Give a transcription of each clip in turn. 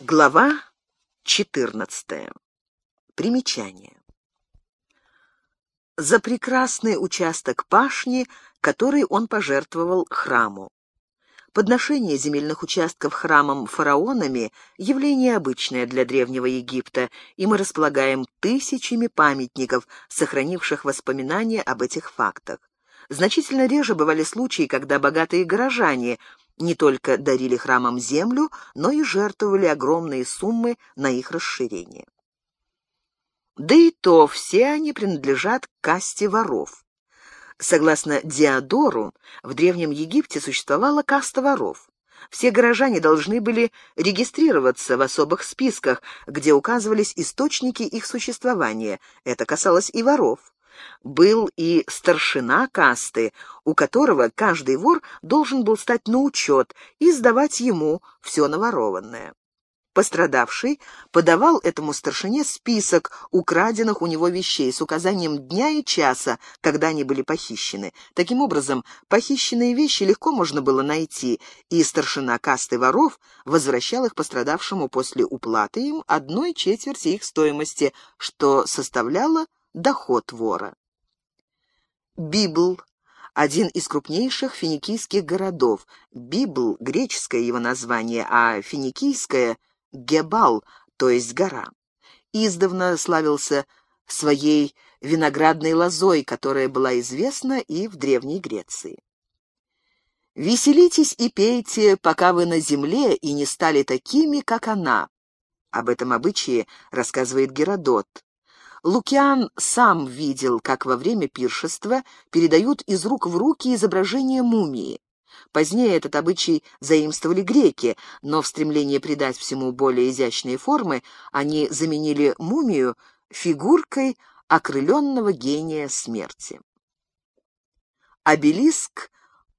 Глава 14. Примечание. За прекрасный участок пашни, который он пожертвовал храму. Подношение земельных участков храмом фараонами – явление обычное для Древнего Египта, и мы располагаем тысячами памятников, сохранивших воспоминания об этих фактах. Значительно реже бывали случаи, когда богатые горожане – не только дарили храмам землю, но и жертвовали огромные суммы на их расширение. Да и то все они принадлежат к касте воров. Согласно Диодору, в Древнем Египте существовала каста воров. Все горожане должны были регистрироваться в особых списках, где указывались источники их существования. Это касалось и воров. Был и старшина касты, у которого каждый вор должен был стать на учет и сдавать ему все наворованное. Пострадавший подавал этому старшине список украденных у него вещей с указанием дня и часа, когда они были похищены. Таким образом, похищенные вещи легко можно было найти, и старшина касты воров возвращал их пострадавшему после уплаты им одной четверти их стоимости, что составляло доход вора. Библ – один из крупнейших финикийских городов. Библ – греческое его название, а финикийское – Гебал, то есть гора. Издавна славился своей виноградной лозой, которая была известна и в Древней Греции. «Веселитесь и пейте, пока вы на земле и не стали такими, как она». Об этом обычае рассказывает Геродот. Лукиан сам видел, как во время пиршества передают из рук в руки изображение мумии. Позднее этот обычай заимствовали греки, но в стремлении придать всему более изящные формы они заменили мумию фигуркой окрыленного гения смерти. Обелиск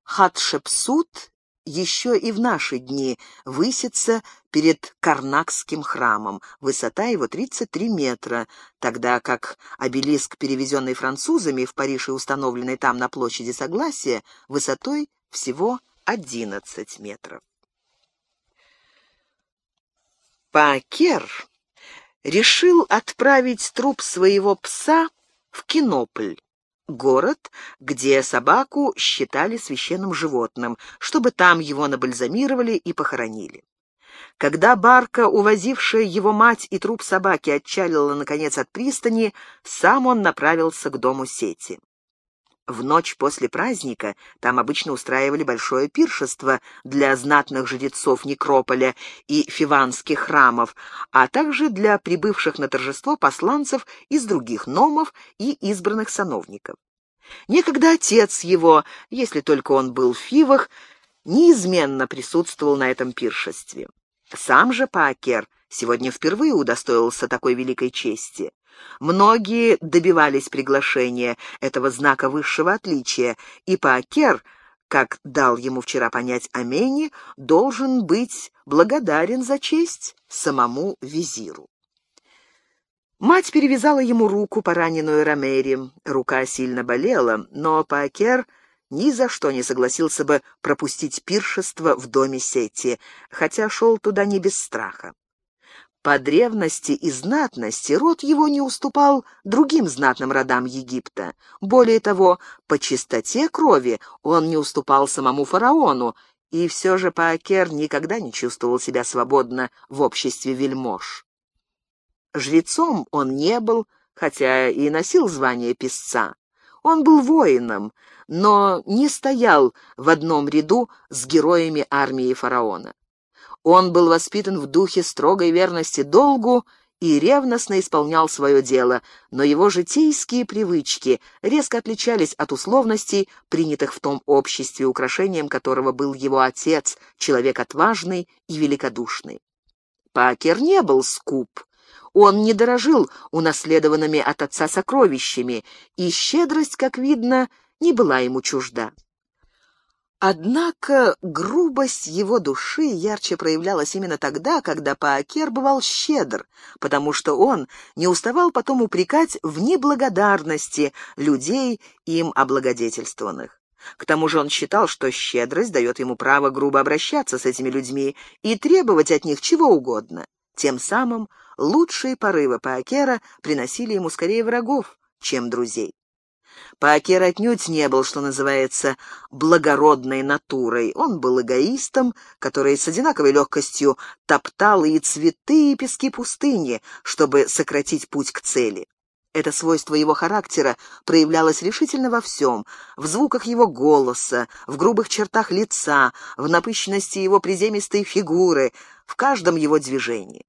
Хатшепсут еще и в наши дни высится перед Карнакским храмом. Высота его 33 метра, тогда как обелиск, перевезенный французами в Париж и установленный там на площади Согласия, высотой всего 11 метров. Пакер решил отправить труп своего пса в Кинополь, город, где собаку считали священным животным, чтобы там его набальзамировали и похоронили. Когда барка, увозившая его мать и труп собаки, отчалила, наконец, от пристани, сам он направился к дому сети. В ночь после праздника там обычно устраивали большое пиршество для знатных жрецов Некрополя и фиванских храмов, а также для прибывших на торжество посланцев из других номов и избранных сановников. Некогда отец его, если только он был в Фивах, неизменно присутствовал на этом пиршестве. Сам же Паакер сегодня впервые удостоился такой великой чести. Многие добивались приглашения этого знака высшего отличия, и Паакер, как дал ему вчера понять Амени, должен быть благодарен за честь самому визиру. Мать перевязала ему руку, пораненную Ромери. Рука сильно болела, но Паакер ни за что не согласился бы пропустить пиршество в доме Сети, хотя шел туда не без страха. По древности и знатности род его не уступал другим знатным родам Египта. Более того, по чистоте крови он не уступал самому фараону, и все же Паакер никогда не чувствовал себя свободно в обществе вельмож. Жрецом он не был, хотя и носил звание писца. Он был воином, но не стоял в одном ряду с героями армии фараона. Он был воспитан в духе строгой верности долгу и ревностно исполнял свое дело, но его житейские привычки резко отличались от условностей, принятых в том обществе, украшением которого был его отец, человек отважный и великодушный. Пакер не был скуп, он не дорожил унаследованными от отца сокровищами, и щедрость, как видно, не была ему чужда. Однако грубость его души ярче проявлялась именно тогда, когда Паакер бывал щедр, потому что он не уставал потом упрекать в неблагодарности людей, им облагодетельствованных. К тому же он считал, что щедрость дает ему право грубо обращаться с этими людьми и требовать от них чего угодно. Тем самым лучшие порывы Паакера приносили ему скорее врагов, чем друзей. Паакер отнюдь не был, что называется, благородной натурой. Он был эгоистом, который с одинаковой легкостью топтал и цветы, и пески пустыни, чтобы сократить путь к цели. Это свойство его характера проявлялось решительно во всем, в звуках его голоса, в грубых чертах лица, в напыщенности его приземистой фигуры, в каждом его движении.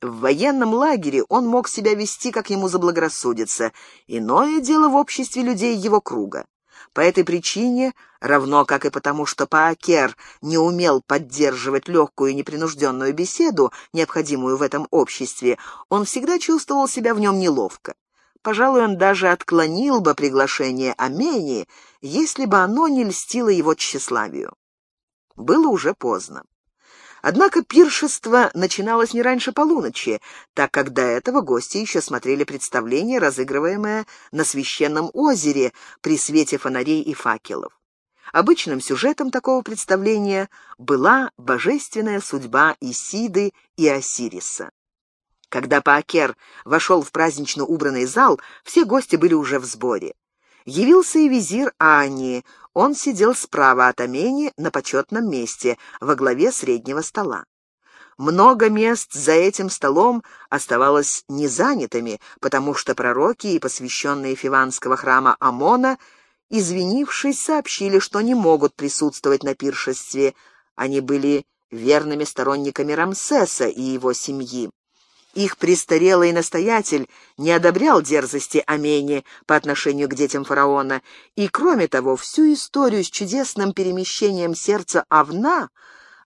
В военном лагере он мог себя вести, как ему заблагорассудится, иное дело в обществе людей его круга. По этой причине, равно как и потому, что Паакер не умел поддерживать легкую и непринужденную беседу, необходимую в этом обществе, он всегда чувствовал себя в нем неловко. Пожалуй, он даже отклонил бы приглашение Амени, если бы оно не льстило его тщеславию. Было уже поздно. Однако пиршество начиналось не раньше полуночи, так как до этого гости еще смотрели представление, разыгрываемое на священном озере при свете фонарей и факелов. Обычным сюжетом такого представления была божественная судьба Исиды и Осириса. Когда Паакер вошел в празднично убранный зал, все гости были уже в сборе. Явился и визирь Ани. Он сидел справа от Амени на почетном месте, во главе среднего стола. Много мест за этим столом оставалось незанятыми, потому что пророки и посвященные фиванского храма Амона, извинившись, сообщили, что не могут присутствовать на пиршестве. Они были верными сторонниками Рамсеса и его семьи. Их престарелый настоятель не одобрял дерзости Амени по отношению к детям фараона, и, кроме того, всю историю с чудесным перемещением сердца Авна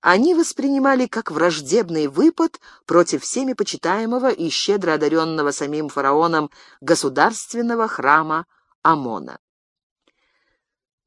они воспринимали как враждебный выпад против всеми почитаемого и щедро одаренного самим фараоном государственного храма Амона.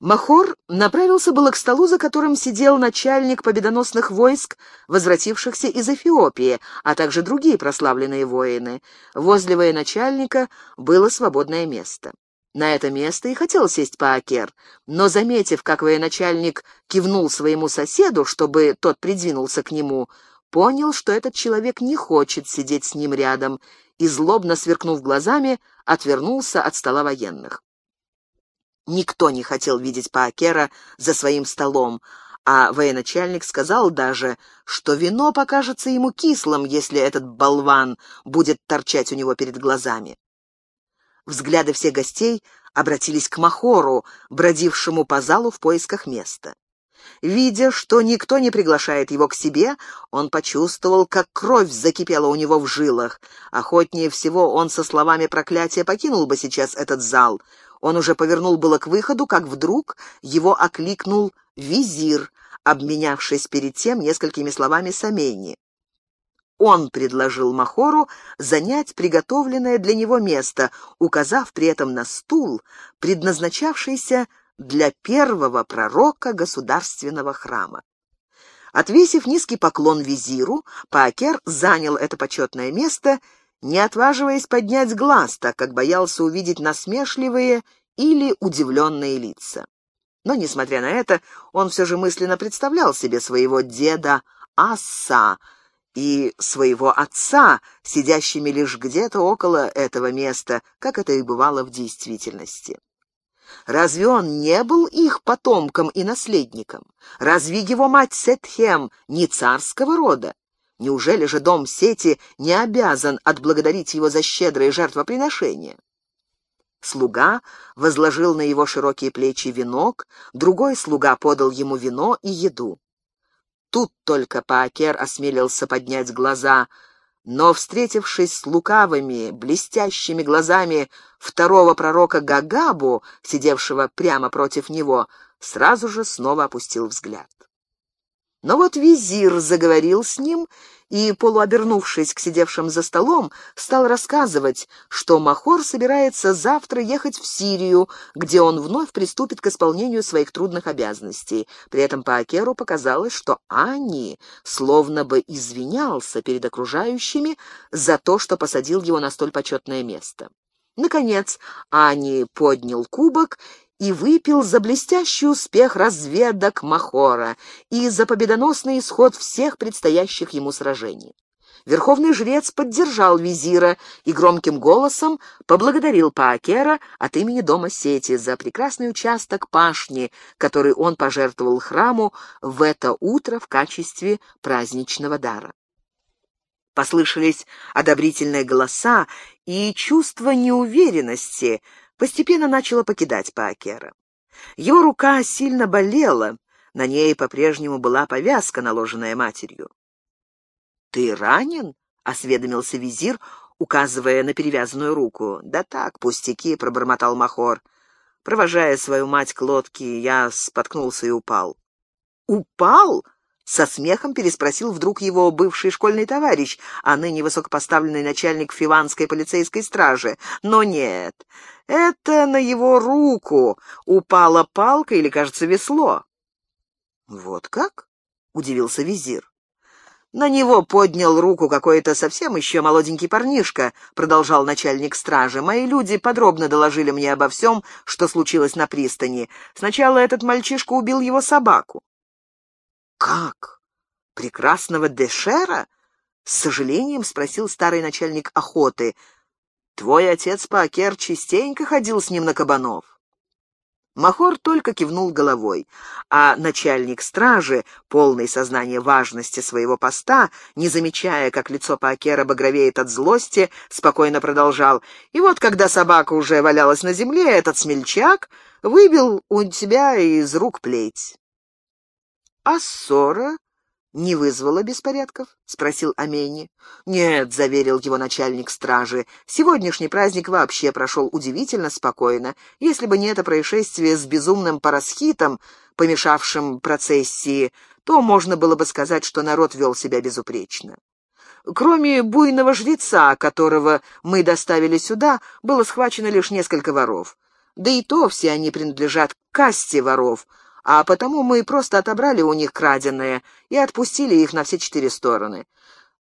Махор направился было к столу, за которым сидел начальник победоносных войск, возвратившихся из Эфиопии, а также другие прославленные воины. Возле военачальника было свободное место. На это место и хотел сесть Паакер, но, заметив, как военачальник кивнул своему соседу, чтобы тот придвинулся к нему, понял, что этот человек не хочет сидеть с ним рядом, и, злобно сверкнув глазами, отвернулся от стола военных. Никто не хотел видеть Паакера за своим столом, а военачальник сказал даже, что вино покажется ему кислым, если этот болван будет торчать у него перед глазами. Взгляды всех гостей обратились к Махору, бродившему по залу в поисках места. Видя, что никто не приглашает его к себе, он почувствовал, как кровь закипела у него в жилах. Охотнее всего он со словами проклятия покинул бы сейчас этот зал. Он уже повернул было к выходу, как вдруг его окликнул визир, обменявшись перед тем несколькими словами с. Он предложил Махору занять приготовленное для него место, указав при этом на стул, предназначавшийся для первого пророка государственного храма. Отвесив низкий поклон визиру, Паакер занял это почетное место не отваживаясь поднять глаз, так как боялся увидеть насмешливые или удивленные лица. Но, несмотря на это, он все же мысленно представлял себе своего деда Асса и своего отца, сидящими лишь где-то около этого места, как это и бывало в действительности. Разве он не был их потомком и наследником? Разве его мать Сетхем не царского рода? Неужели же дом сети не обязан отблагодарить его за щедрые жертвоприношения? Слуга возложил на его широкие плечи венок, другой слуга подал ему вино и еду. Тут только Паакер осмелился поднять глаза, но, встретившись с лукавыми, блестящими глазами второго пророка Гагабу, сидевшего прямо против него, сразу же снова опустил взгляд. Но вот визир заговорил с ним и, полуобернувшись к сидевшим за столом, стал рассказывать, что Махор собирается завтра ехать в Сирию, где он вновь приступит к исполнению своих трудных обязанностей. При этом Паакеру показалось, что Ани словно бы извинялся перед окружающими за то, что посадил его на столь почетное место. Наконец, Ани поднял кубок и выпил за блестящий успех разведок Махора и за победоносный исход всех предстоящих ему сражений. Верховный жрец поддержал визира и громким голосом поблагодарил Паакера от имени дома Сети за прекрасный участок пашни, который он пожертвовал храму в это утро в качестве праздничного дара. Послышались одобрительные голоса, и чувство неуверенности постепенно начало покидать Паакера. Его рука сильно болела, на ней по-прежнему была повязка, наложенная матерью. «Ты ранен?» — осведомился визир, указывая на перевязанную руку. «Да так, пустяки», — пробормотал Махор. Провожая свою мать к лодке, я споткнулся и упал. «Упал?» Со смехом переспросил вдруг его бывший школьный товарищ, а ныне высокопоставленный начальник фиванской полицейской стражи. Но нет, это на его руку упала палка или, кажется, весло. «Вот как?» — удивился визир. «На него поднял руку какой-то совсем еще молоденький парнишка», — продолжал начальник стражи. «Мои люди подробно доложили мне обо всем, что случилось на пристани. Сначала этот мальчишка убил его собаку. «Как? Прекрасного Дешера?» — с сожалением спросил старый начальник охоты. «Твой отец Пакер частенько ходил с ним на кабанов». Махор только кивнул головой, а начальник стражи, полный сознания важности своего поста, не замечая, как лицо Паакера багровеет от злости, спокойно продолжал. И вот, когда собака уже валялась на земле, этот смельчак выбил у тебя из рук плеть. «А ссора не вызвала беспорядков?» — спросил Амени. «Нет», — заверил его начальник стражи, — «сегодняшний праздник вообще прошел удивительно спокойно. Если бы не это происшествие с безумным парасхитом, помешавшим процессии, то можно было бы сказать, что народ вел себя безупречно. Кроме буйного жреца, которого мы доставили сюда, было схвачено лишь несколько воров. Да и то все они принадлежат к касте воров — а потому мы просто отобрали у них краденое и отпустили их на все четыре стороны.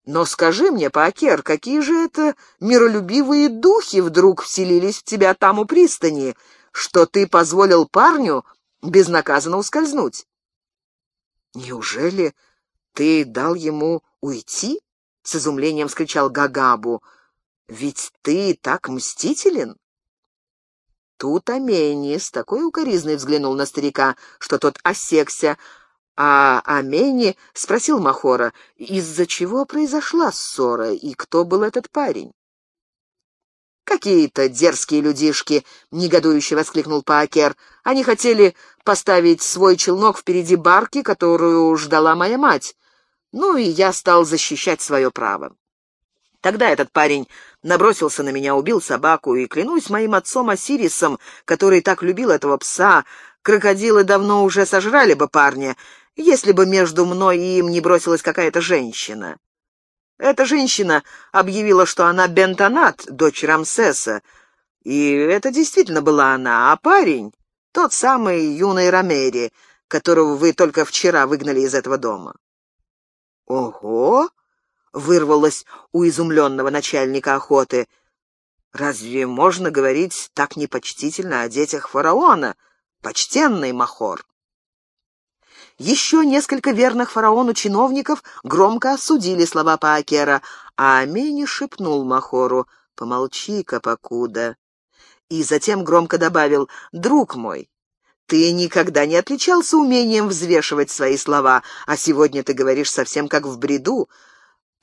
Но скажи мне, Пакер, какие же это миролюбивые духи вдруг вселились в тебя там у пристани, что ты позволил парню безнаказанно ускользнуть? Неужели ты дал ему уйти? С изумлением вскричал Гагабу. Ведь ты так мстителен. Тут Амени с такой укоризной взглянул на старика, что тот осекся, а Амени спросил Махора, из-за чего произошла ссора и кто был этот парень. «Какие-то дерзкие людишки!» — негодующе воскликнул Паакер. «Они хотели поставить свой челнок впереди барки, которую ждала моя мать. Ну и я стал защищать свое право. Тогда этот парень набросился на меня, убил собаку, и, клянусь моим отцом Осирисом, который так любил этого пса, крокодилы давно уже сожрали бы парня, если бы между мной и им не бросилась какая-то женщина. Эта женщина объявила, что она Бентонат, дочь Рамсеса, и это действительно была она, а парень — тот самый юный Ромери, которого вы только вчера выгнали из этого дома. «Ого!» Вырвалось у изумленного начальника охоты. «Разве можно говорить так непочтительно о детях фараона, почтенный Махор?» Еще несколько верных фараону чиновников громко осудили слова Паакера, а Амени шепнул Махору «Помолчи-ка, покуда». И затем громко добавил «Друг мой, ты никогда не отличался умением взвешивать свои слова, а сегодня ты говоришь совсем как в бреду.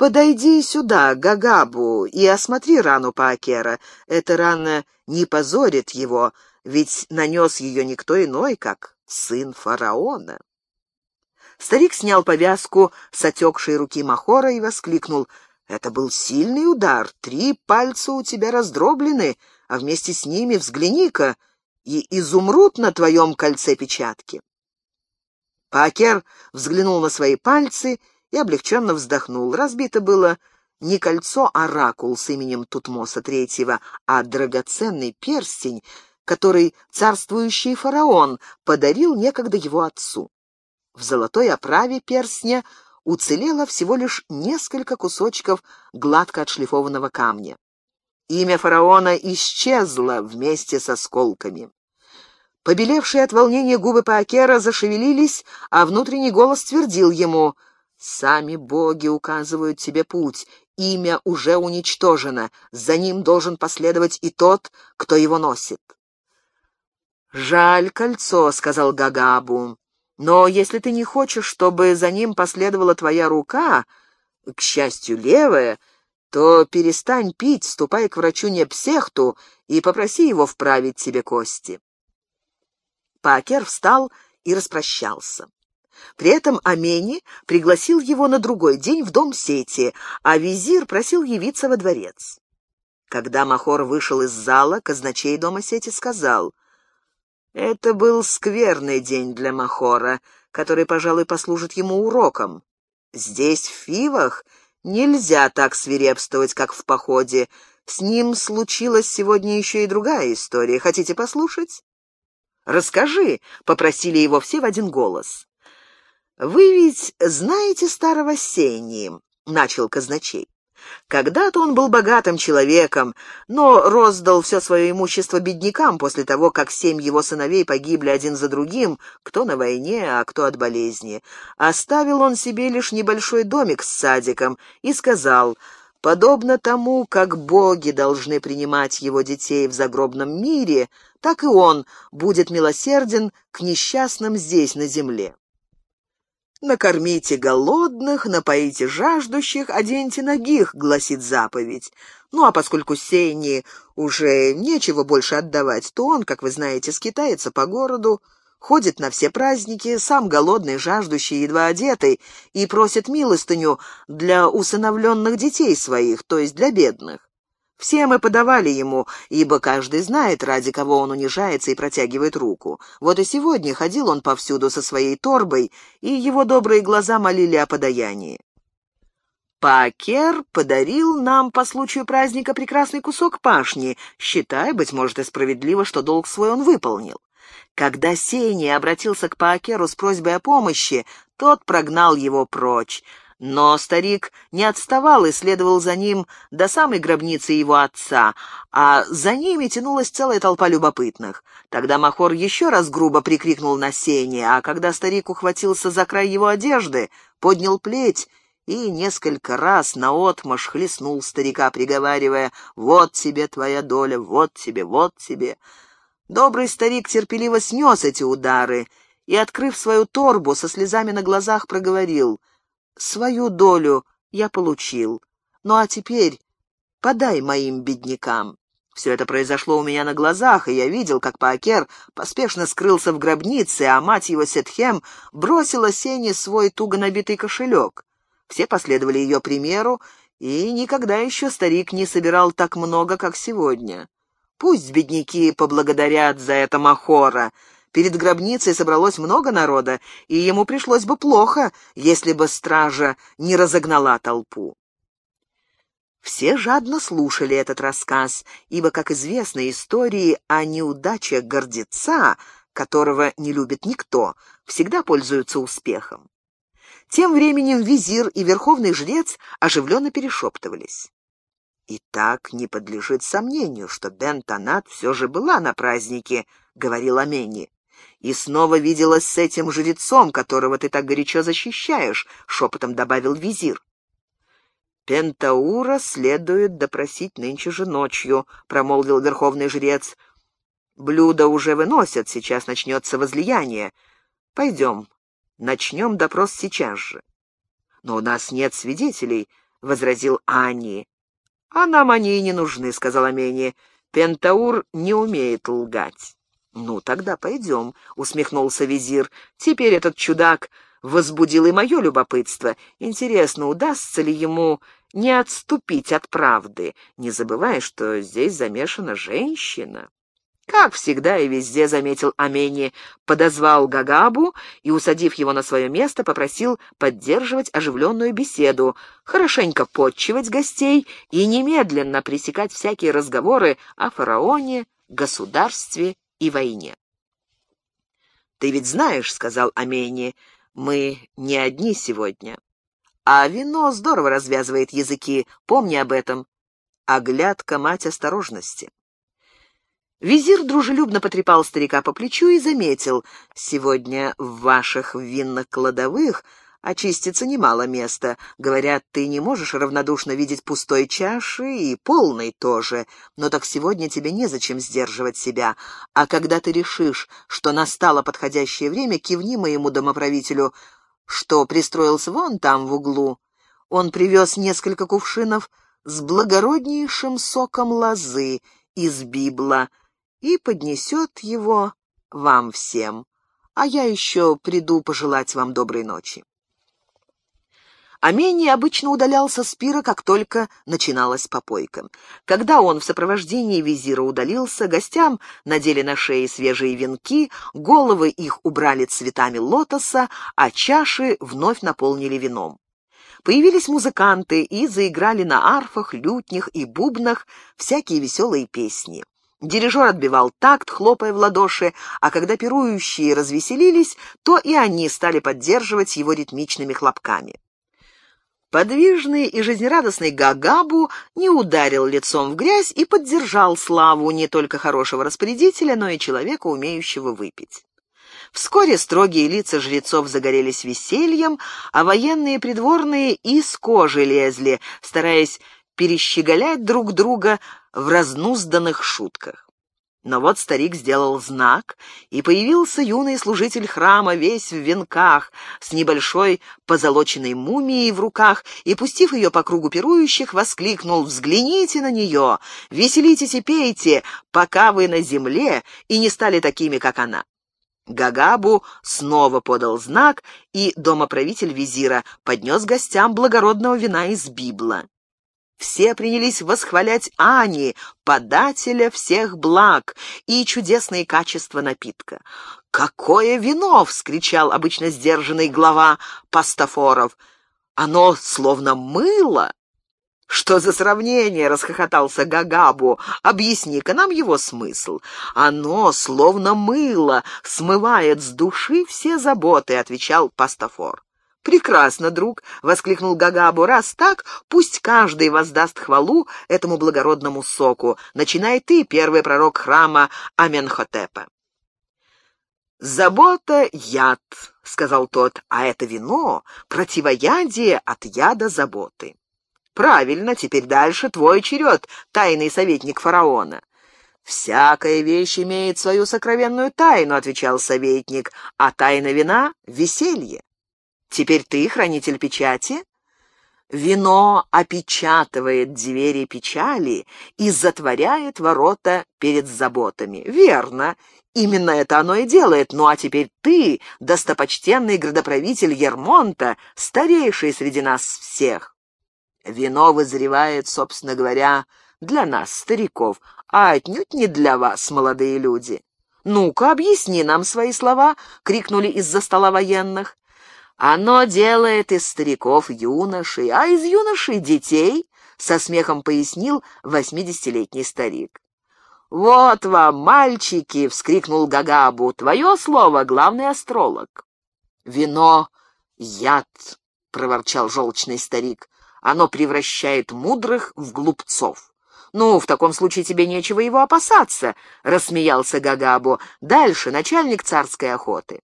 «Подойди сюда, Гагабу, и осмотри рану Паакера. Эта рана не позорит его, ведь нанес ее никто иной, как сын фараона». Старик снял повязку с отекшей руки Махора и воскликнул. «Это был сильный удар. Три пальца у тебя раздроблены, а вместе с ними, взгляни-ка, и изумруд на твоем кольце печатки». Пакер взглянул на свои пальцы и облегченно вздохнул. Разбито было не кольцо оракул с именем Тутмоса Третьего, а драгоценный перстень, который царствующий фараон подарил некогда его отцу. В золотой оправе перстня уцелело всего лишь несколько кусочков гладко отшлифованного камня. Имя фараона исчезло вместе со сколками. Побелевшие от волнения губы Паакера зашевелились, а внутренний голос твердил ему «Сами боги указывают тебе путь, имя уже уничтожено, за ним должен последовать и тот, кто его носит». «Жаль кольцо», — сказал Гагабу, — «но если ты не хочешь, чтобы за ним последовала твоя рука, к счастью, левая, то перестань пить, ступай к врачу Непсехту и попроси его вправить тебе кости». Пакер встал и распрощался. При этом Амени пригласил его на другой день в дом сети, а визир просил явиться во дворец. Когда Махор вышел из зала, казначей дома сети сказал, «Это был скверный день для Махора, который, пожалуй, послужит ему уроком. Здесь, в Фивах, нельзя так свирепствовать, как в походе. С ним случилась сегодня еще и другая история. Хотите послушать?» «Расскажи», — попросили его все в один голос. «Вы ведь знаете старого Сени?» — начал казначей. Когда-то он был богатым человеком, но роздал все свое имущество беднякам после того, как семь его сыновей погибли один за другим, кто на войне, а кто от болезни. Оставил он себе лишь небольшой домик с садиком и сказал, «Подобно тому, как боги должны принимать его детей в загробном мире, так и он будет милосерден к несчастным здесь, на земле». «Накормите голодных, напоите жаждущих, оденьте ногих», — гласит заповедь. Ну а поскольку Сейни уже нечего больше отдавать, то он, как вы знаете, скитается по городу, ходит на все праздники, сам голодный, жаждущий, едва одетый, и просит милостыню для усыновленных детей своих, то есть для бедных. Все мы подавали ему, ибо каждый знает, ради кого он унижается и протягивает руку. Вот и сегодня ходил он повсюду со своей торбой, и его добрые глаза молили о подаянии. Пакер подарил нам по случаю праздника прекрасный кусок пашни, считая, быть может, и справедливо, что долг свой он выполнил. Когда Сейни обратился к Паакеру с просьбой о помощи, тот прогнал его прочь, но старик не отставал и следовал за ним до самой гробницы его отца, а за ними тянулась целая толпа любопытных. Тогда Махор еще раз грубо прикрикнул на сене, а когда старик ухватился за край его одежды, поднял плеть и несколько раз наотмашь хлестнул старика, приговаривая «Вот тебе твоя доля, вот тебе, вот тебе». Добрый старик терпеливо снес эти удары и, открыв свою торбу, со слезами на глазах проговорил — Свою долю я получил. Ну а теперь подай моим беднякам. Все это произошло у меня на глазах, и я видел, как Паакер поспешно скрылся в гробнице, а мать его Сетхем бросила Сене свой туго набитый кошелек. Все последовали ее примеру, и никогда еще старик не собирал так много, как сегодня. Пусть бедняки поблагодарят за это Махора, Перед гробницей собралось много народа, и ему пришлось бы плохо, если бы стража не разогнала толпу. Все жадно слушали этот рассказ, ибо, как известно, истории о неудачах гордеца, которого не любит никто, всегда пользуются успехом. Тем временем визир и верховный жрец оживленно перешептывались. «И так не подлежит сомнению, что Бен-Танат все же была на празднике», — говорил Амени и снова виделась с этим жрецом, которого ты так горячо защищаешь», — шепотом добавил визир. «Пентаура следует допросить нынче же ночью», — промолвил верховный жрец. «Блюда уже выносят, сейчас начнется возлияние. Пойдем, начнем допрос сейчас же». «Но у нас нет свидетелей», — возразил Ани. «А нам они и не нужны», — сказала Амени. «Пентаур не умеет лгать». «Ну, тогда пойдем», — усмехнулся визир. «Теперь этот чудак возбудил и мое любопытство. Интересно, удастся ли ему не отступить от правды, не забывая, что здесь замешана женщина?» Как всегда и везде, заметил Амени, подозвал Гагабу и, усадив его на свое место, попросил поддерживать оживленную беседу, хорошенько подчивать гостей и немедленно пресекать всякие разговоры о фараоне, государстве и войне. «Ты ведь знаешь, — сказал Амени, — мы не одни сегодня. А вино здорово развязывает языки, помни об этом. Оглядка — мать осторожности». Визир дружелюбно потрепал старика по плечу и заметил, «Сегодня в ваших винных кладовых очистится немало места. Говорят, ты не можешь равнодушно видеть пустой чаши и полной тоже. Но так сегодня тебе незачем сдерживать себя. А когда ты решишь, что настало подходящее время, кивни моему домоправителю, что пристроился вон там в углу. Он привез несколько кувшинов с благороднейшим соком лозы из библа, и поднесет его вам всем. А я еще приду пожелать вам доброй ночи. Амений обычно удалялся с пира, как только начиналась попойка. Когда он в сопровождении визира удалился, гостям надели на шеи свежие венки, головы их убрали цветами лотоса, а чаши вновь наполнили вином. Появились музыканты и заиграли на арфах, лютнях и бубнах всякие веселые песни. Дирижер отбивал такт, хлопая в ладоши, а когда пирующие развеселились, то и они стали поддерживать его ритмичными хлопками. Подвижный и жизнерадостный Гагабу не ударил лицом в грязь и поддержал славу не только хорошего распорядителя, но и человека, умеющего выпить. Вскоре строгие лица жрецов загорелись весельем, а военные придворные из кожи лезли, стараясь перещеголять друг друга в разнузданных шутках. Но вот старик сделал знак, и появился юный служитель храма, весь в венках, с небольшой позолоченной мумией в руках, и, пустив ее по кругу пирующих, воскликнул «Взгляните на нее! Веселитесь и пейте, пока вы на земле и не стали такими, как она!» Гагабу снова подал знак, и домоправитель визира поднес гостям благородного вина из Библа. Все принялись восхвалять Ани, подателя всех благ, и чудесные качества напитка. «Какое вино!» — вскричал обычно сдержанный глава Пастафоров. «Оно словно мыло!» «Что за сравнение?» — расхохотался Гагабу. «Объясни-ка нам его смысл». «Оно, словно мыло, смывает с души все заботы», — отвечал Пастафор. «Прекрасно, друг!» — воскликнул Гагабу. «Раз так, пусть каждый воздаст хвалу этому благородному соку. Начинай ты, первый пророк храма Аменхотепа». «Забота — яд», — сказал тот, — «а это вино — противоядие от яда заботы». «Правильно, теперь дальше твой черед, тайный советник фараона». «Всякая вещь имеет свою сокровенную тайну», — отвечал советник, «а тайна вина — веселье». Теперь ты хранитель печати? Вино опечатывает двери печали и затворяет ворота перед заботами. Верно, именно это оно и делает. Ну а теперь ты, достопочтенный градоправитель Ермонта, старейший среди нас всех. Вино вызревает, собственно говоря, для нас, стариков, а отнюдь не для вас, молодые люди. «Ну-ка, объясни нам свои слова!» — крикнули из-за стола военных. Оно делает из стариков юношей, а из юношей детей, — со смехом пояснил восьмидесятилетний старик. «Вот вам, мальчики!» — вскрикнул Гагабу. «Твое слово, главный астролог». «Вино — яд!» — проворчал желчный старик. «Оно превращает мудрых в глупцов». «Ну, в таком случае тебе нечего его опасаться», — рассмеялся Гагабу. «Дальше начальник царской охоты».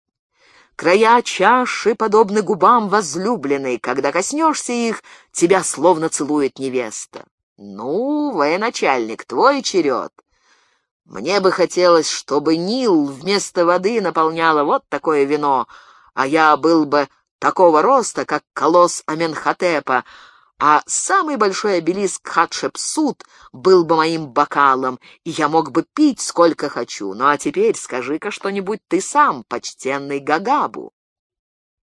Края чаши подобны губам возлюбленной. Когда коснешься их, тебя словно целует невеста. Ну, военачальник, твой черед. Мне бы хотелось, чтобы Нил вместо воды наполняла вот такое вино, а я был бы такого роста, как колосс Аменхотепа, а самый большой обелиск Хатшепсут был бы моим бокалом, и я мог бы пить сколько хочу. Ну а теперь скажи-ка что-нибудь ты сам, почтенный Гагабу.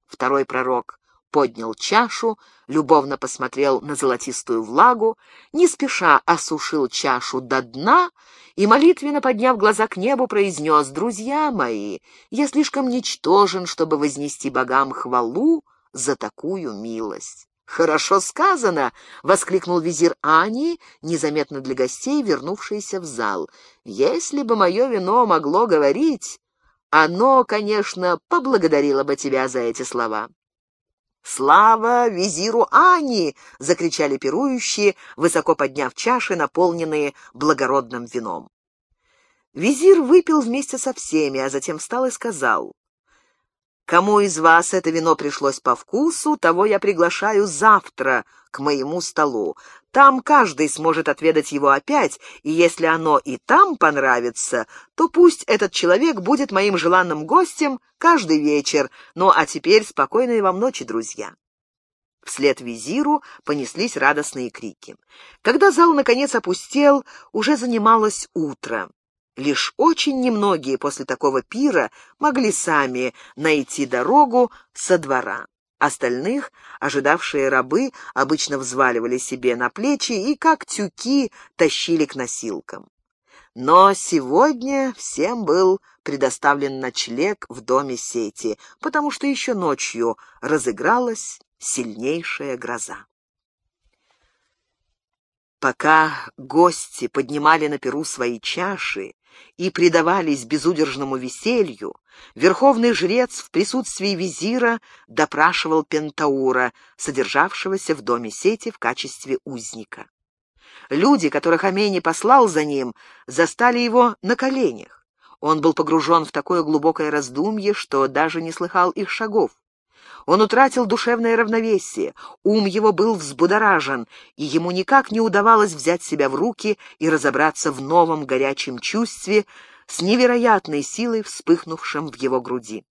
Второй пророк поднял чашу, любовно посмотрел на золотистую влагу, не спеша осушил чашу до дна и, молитвенно подняв глаза к небу, произнес «Друзья мои, я слишком ничтожен, чтобы вознести богам хвалу за такую милость». «Хорошо сказано!» — воскликнул визир Ани, незаметно для гостей, вернувшийся в зал. «Если бы мое вино могло говорить, оно, конечно, поблагодарило бы тебя за эти слова». «Слава визиру Ани!» — закричали пирующие, высоко подняв чаши, наполненные благородным вином. Визир выпил вместе со всеми, а затем встал и сказал, «Кому из вас это вино пришлось по вкусу, того я приглашаю завтра к моему столу. Там каждый сможет отведать его опять, и если оно и там понравится, то пусть этот человек будет моим желанным гостем каждый вечер. Ну а теперь спокойной вам ночи, друзья». Вслед визиру понеслись радостные крики. Когда зал наконец опустел, уже занималось утро. Лишь очень немногие после такого пира могли сами найти дорогу со двора. Остальных, ожидавшие рабы, обычно взваливали себе на плечи и, как тюки, тащили к носилкам. Но сегодня всем был предоставлен ночлег в доме сети, потому что еще ночью разыгралась сильнейшая гроза. Пока гости поднимали на перу свои чаши и предавались безудержному веселью, верховный жрец в присутствии визира допрашивал Пентаура, содержавшегося в доме сети в качестве узника. Люди, которых Амени послал за ним, застали его на коленях. Он был погружен в такое глубокое раздумье, что даже не слыхал их шагов. Он утратил душевное равновесие, ум его был взбудоражен, и ему никак не удавалось взять себя в руки и разобраться в новом горячем чувстве с невероятной силой, вспыхнувшем в его груди.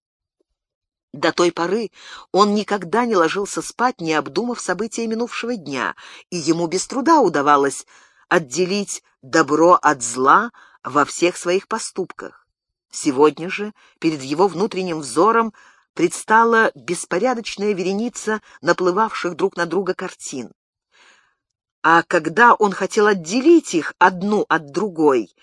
До той поры он никогда не ложился спать, не обдумав события минувшего дня, и ему без труда удавалось отделить добро от зла во всех своих поступках. Сегодня же перед его внутренним взором предстала беспорядочная вереница наплывавших друг на друга картин. А когда он хотел отделить их одну от другой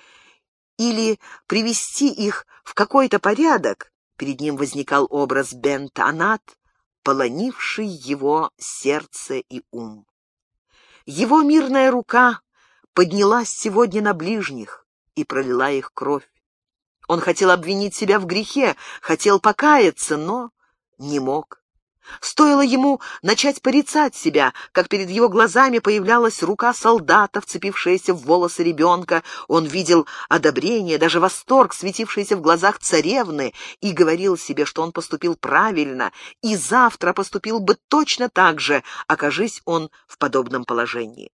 или привести их в какой-то порядок, перед ним возникал образ Бент-Анат, полонивший его сердце и ум. Его мирная рука поднялась сегодня на ближних и пролила их кровь. Он хотел обвинить себя в грехе, хотел покаяться, но не мог. Стоило ему начать порицать себя, как перед его глазами появлялась рука солдата, вцепившаяся в волосы ребенка. Он видел одобрение, даже восторг, светившийся в глазах царевны, и говорил себе, что он поступил правильно, и завтра поступил бы точно так же, окажись он в подобном положении.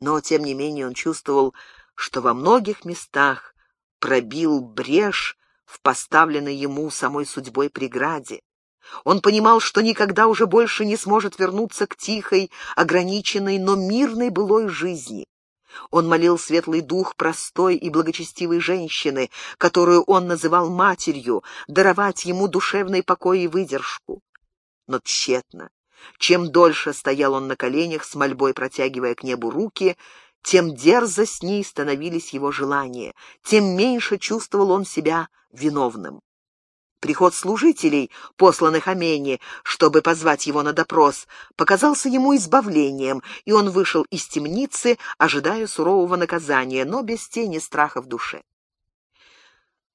Но, тем не менее, он чувствовал, что во многих местах пробил брешь в поставленной ему самой судьбой преграде. Он понимал, что никогда уже больше не сможет вернуться к тихой, ограниченной, но мирной былой жизни. Он молил светлый дух простой и благочестивой женщины, которую он называл матерью, даровать ему душевный покой и выдержку. Но тщетно. Чем дольше стоял он на коленях, с мольбой протягивая к небу руки, тем дерзостней становились его желания, тем меньше чувствовал он себя виновным. Приход служителей, посланных Амени, чтобы позвать его на допрос, показался ему избавлением, и он вышел из темницы, ожидая сурового наказания, но без тени страха в душе.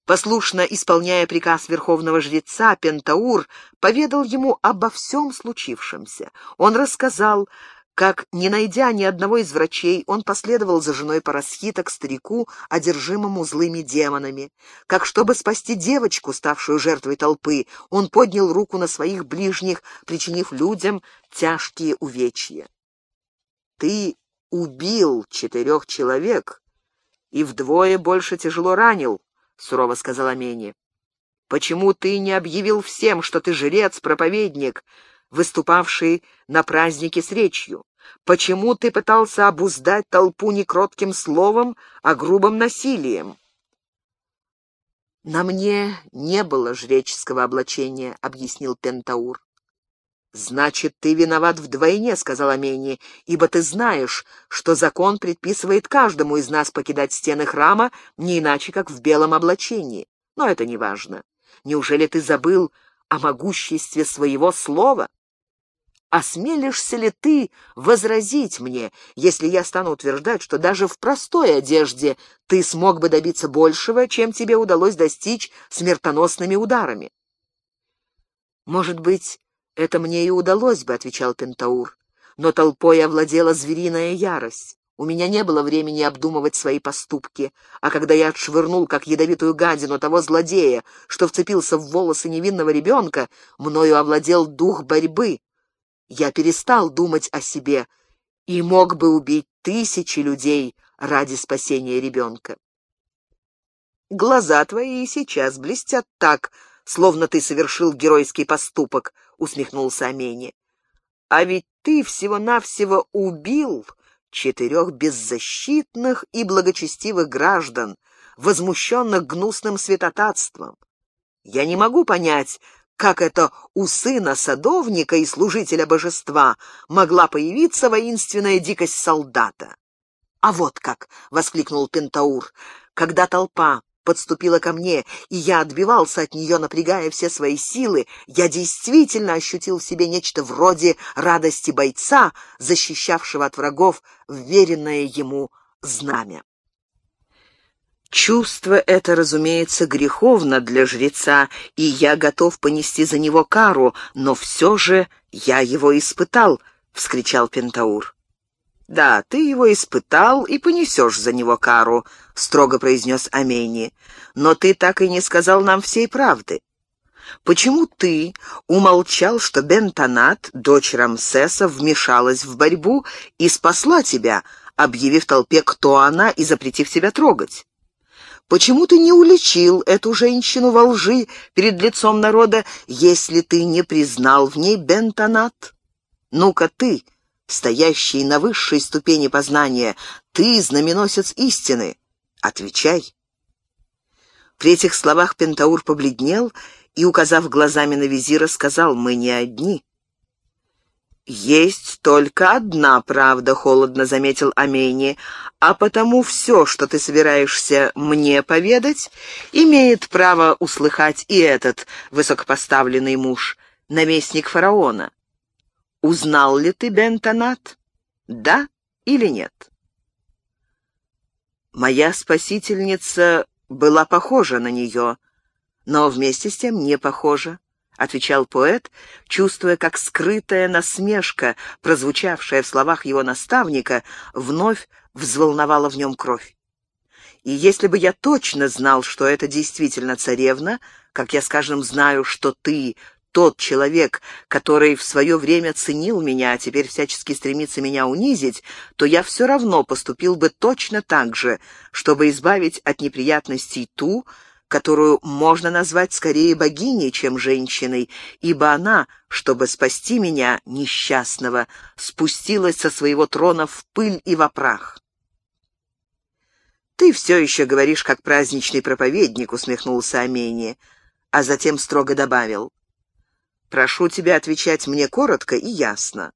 Послушно исполняя приказ верховного жреца, Пентаур поведал ему обо всем случившемся. Он рассказал, как, не найдя ни одного из врачей, он последовал за женой Парасхита к старику, одержимому злыми демонами. Как, чтобы спасти девочку, ставшую жертвой толпы, он поднял руку на своих ближних, причинив людям тяжкие увечья. «Ты убил четырех человек и вдвое больше тяжело ранил», — сурово сказал Амени. «Почему ты не объявил всем, что ты жрец, проповедник, выступавший на празднике с речью? Почему ты пытался обуздать толпу не кротким словом, а грубым насилием? «На мне не было жреческого облачения», — объяснил Пентаур. «Значит, ты виноват вдвойне», — сказал Амени, «ибо ты знаешь, что закон предписывает каждому из нас покидать стены храма не иначе, как в белом облачении. Но это не важно. Неужели ты забыл о могуществе своего слова?» Осмелишься ли ты возразить мне, если я стану утверждать, что даже в простой одежде ты смог бы добиться большего, чем тебе удалось достичь смертоносными ударами? Может быть, это мне и удалось бы, — отвечал Пентаур, — но толпой овладела звериная ярость. У меня не было времени обдумывать свои поступки, а когда я отшвырнул, как ядовитую гадину, того злодея, что вцепился в волосы невинного ребенка, мною овладел дух борьбы. Я перестал думать о себе и мог бы убить тысячи людей ради спасения ребенка. Глаза твои сейчас блестят так, словно ты совершил геройский поступок, — усмехнулся Амени. А ведь ты всего-навсего убил четырех беззащитных и благочестивых граждан, возмущенных гнусным святотатством. Я не могу понять, как это у сына садовника и служителя божества могла появиться воинственная дикость солдата. «А вот как!» — воскликнул Пентаур. «Когда толпа подступила ко мне, и я отбивался от нее, напрягая все свои силы, я действительно ощутил в себе нечто вроде радости бойца, защищавшего от врагов вверенное ему знамя. Чувство это, разумеется, греховно для жреца, и я готов понести за него кару, но все же я его испытал, — вскричал Пентаур. «Да, ты его испытал и понесешь за него кару», — строго произнес Амени. «Но ты так и не сказал нам всей правды. Почему ты умолчал, что Бентонат, дочь Рамсеса, вмешалась в борьбу и спасла тебя, объявив толпе, кто она, и запретив тебя трогать? Почему ты не уличил эту женщину во лжи перед лицом народа, если ты не признал в ней Бентонат? Ну-ка ты, стоящий на высшей ступени познания, ты знаменосец истины. Отвечай. При этих словах Пентаур побледнел и, указав глазами на визира, сказал, «Мы не одни». «Есть только одна правда», — холодно заметил Амени, «а потому все, что ты собираешься мне поведать, имеет право услыхать и этот высокопоставленный муж, наместник фараона. Узнал ли ты Бентонат? Да или нет? Моя спасительница была похожа на нее, но вместе с тем не похожа, — отвечал поэт, чувствуя, как скрытая насмешка, прозвучавшая в словах его наставника, вновь взволновала в нем кровь. И если бы я точно знал, что это действительно царевна, как я, скажем, знаю, что ты тот человек, который в свое время ценил меня, а теперь всячески стремится меня унизить, то я все равно поступил бы точно так же, чтобы избавить от неприятностей ту, которую можно назвать скорее богиней, чем женщиной, ибо она, чтобы спасти меня, несчастного, спустилась со своего трона в пыль и в прах. «Ты все еще говоришь, как праздничный проповедник», — усмехнулся Амени, а затем строго добавил. Прошу тебя отвечать мне коротко и ясно.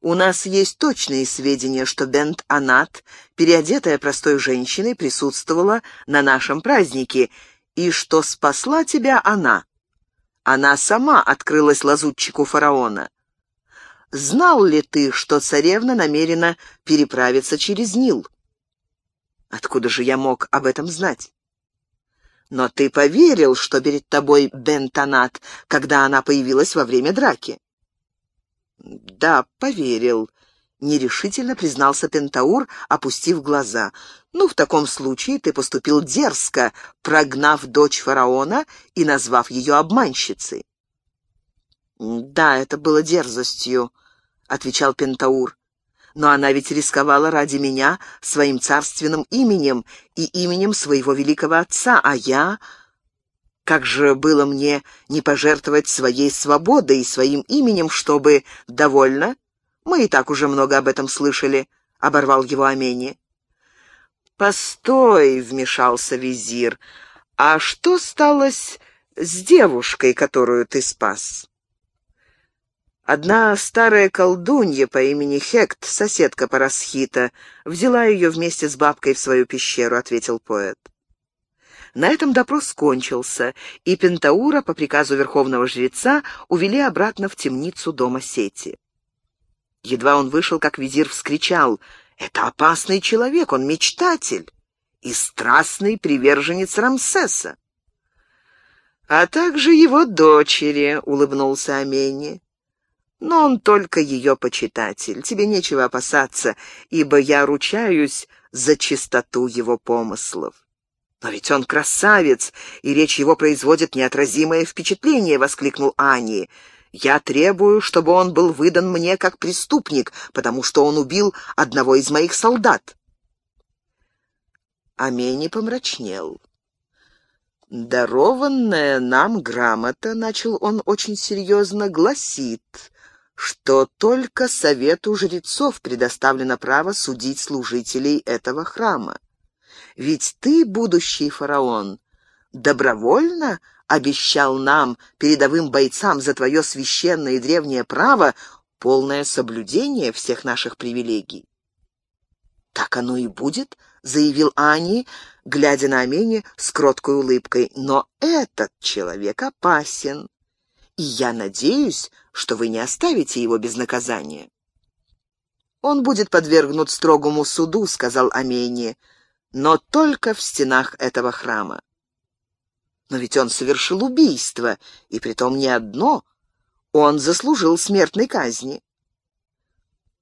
У нас есть точные сведения, что Бент Анат, переодетая простой женщиной, присутствовала на нашем празднике, и что спасла тебя она. Она сама открылась лазутчику фараона. Знал ли ты, что царевна намерена переправиться через Нил? Откуда же я мог об этом знать? Но ты поверил, что перед тобой Бентонат, когда она появилась во время драки?» «Да, поверил», — нерешительно признался Пентаур, опустив глаза. «Ну, в таком случае ты поступил дерзко, прогнав дочь фараона и назвав ее обманщицей». «Да, это было дерзостью», — отвечал Пентаур. Но она ведь рисковала ради меня своим царственным именем и именем своего великого отца, а я... Как же было мне не пожертвовать своей свободой и своим именем, чтобы... Довольно? Мы и так уже много об этом слышали, — оборвал его Амени. «Постой», — вмешался визир, — «а что сталось с девушкой, которую ты спас?» Одна старая колдунья по имени Хект, соседка Парасхита, взяла ее вместе с бабкой в свою пещеру, — ответил поэт. На этом допрос кончился, и Пентаура по приказу верховного жреца увели обратно в темницу дома Сети. Едва он вышел, как визир вскричал, «Это опасный человек, он мечтатель и страстный приверженец Рамсеса». «А также его дочери», — улыбнулся Амени. Но он только ее почитатель. Тебе нечего опасаться, ибо я ручаюсь за чистоту его помыслов. «Но ведь он красавец, и речь его производит неотразимое впечатление!» — воскликнул Ани. «Я требую, чтобы он был выдан мне как преступник, потому что он убил одного из моих солдат». Амени помрачнел. «Дарованная нам грамота, — начал он очень серьезно, — гласит, что только совету жрецов предоставлено право судить служителей этого храма. Ведь ты, будущий фараон, добровольно обещал нам, передовым бойцам, за твое священное и древнее право полное соблюдение всех наших привилегий. «Так оно и будет», — заявил Ани, глядя на Амени с кроткой улыбкой. «Но этот человек опасен, и я надеюсь, что вы не оставите его без наказания». «Он будет подвергнут строгому суду», — сказал Амени, «но только в стенах этого храма». «Но ведь он совершил убийство, и притом не одно. Он заслужил смертной казни».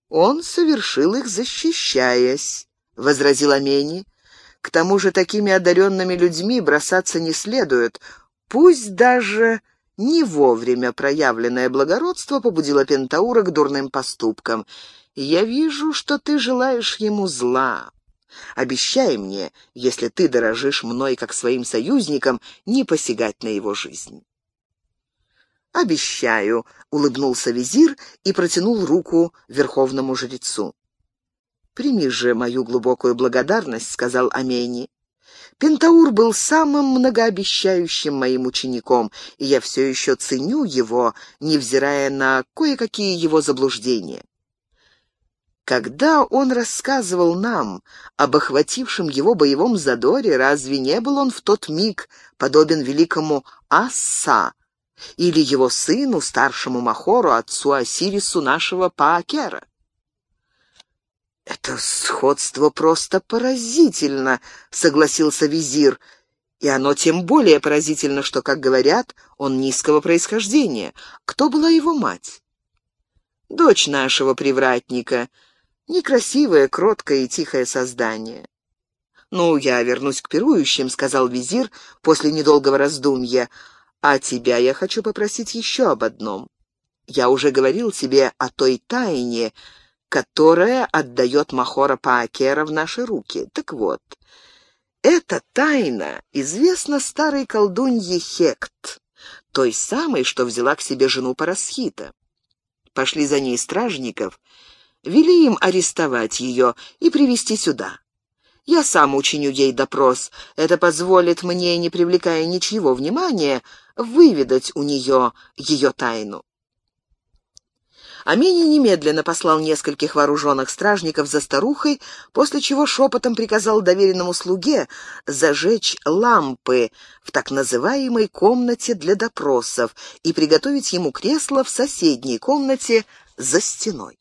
«Он совершил их, защищаясь», — возразил Амени. «К тому же такими одаренными людьми бросаться не следует, пусть даже не вовремя проявленное благородство побудило Пентаура к дурным поступкам. Я вижу, что ты желаешь ему зла. Обещай мне, если ты дорожишь мной как своим союзником, не посягать на его жизнь». «Обещаю», — улыбнулся визир и протянул руку верховному жрецу. «Прими же мою глубокую благодарность», — сказал Амени. «Пентаур был самым многообещающим моим учеником, и я все еще ценю его, невзирая на кое-какие его заблуждения. Когда он рассказывал нам об охватившем его боевом задоре, разве не был он в тот миг подобен великому Асса, или его сыну, старшему Махору, отцу Осирису нашего Паакера. «Это сходство просто поразительно», — согласился визир, «и оно тем более поразительно, что, как говорят, он низкого происхождения. Кто была его мать?» «Дочь нашего привратника, некрасивое, кроткое и тихое создание». «Ну, я вернусь к пирующим», — сказал визир после недолгого раздумья, — а тебя я хочу попросить еще об одном. Я уже говорил тебе о той тайне, которая отдает Махора Паакера в наши руки. Так вот, эта тайна известна старой колдунье Хект, той самой, что взяла к себе жену Парасхита. Пошли за ней стражников, вели им арестовать ее и привести сюда. Я сам учиню ей допрос. Это позволит мне, не привлекая ничьего внимания, выведать у нее ее тайну. Амини немедленно послал нескольких вооруженных стражников за старухой, после чего шепотом приказал доверенному слуге зажечь лампы в так называемой комнате для допросов и приготовить ему кресло в соседней комнате за стеной.